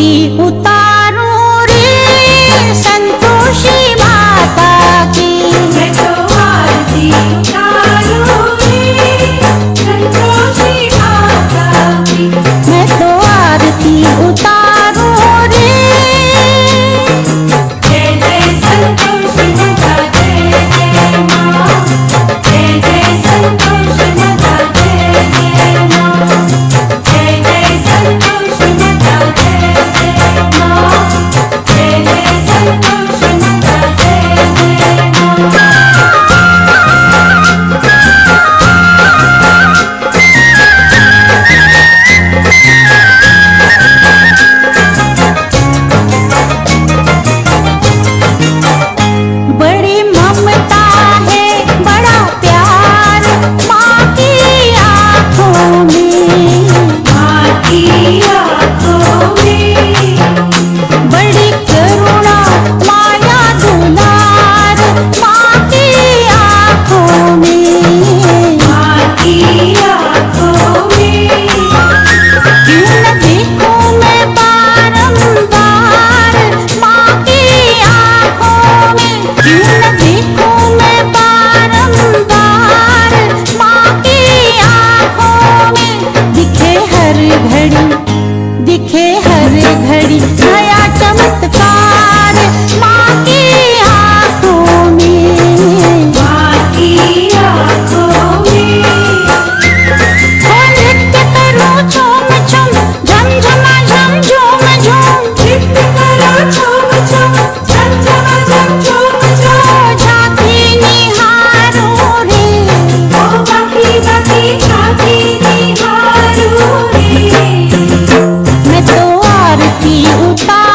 的。第五条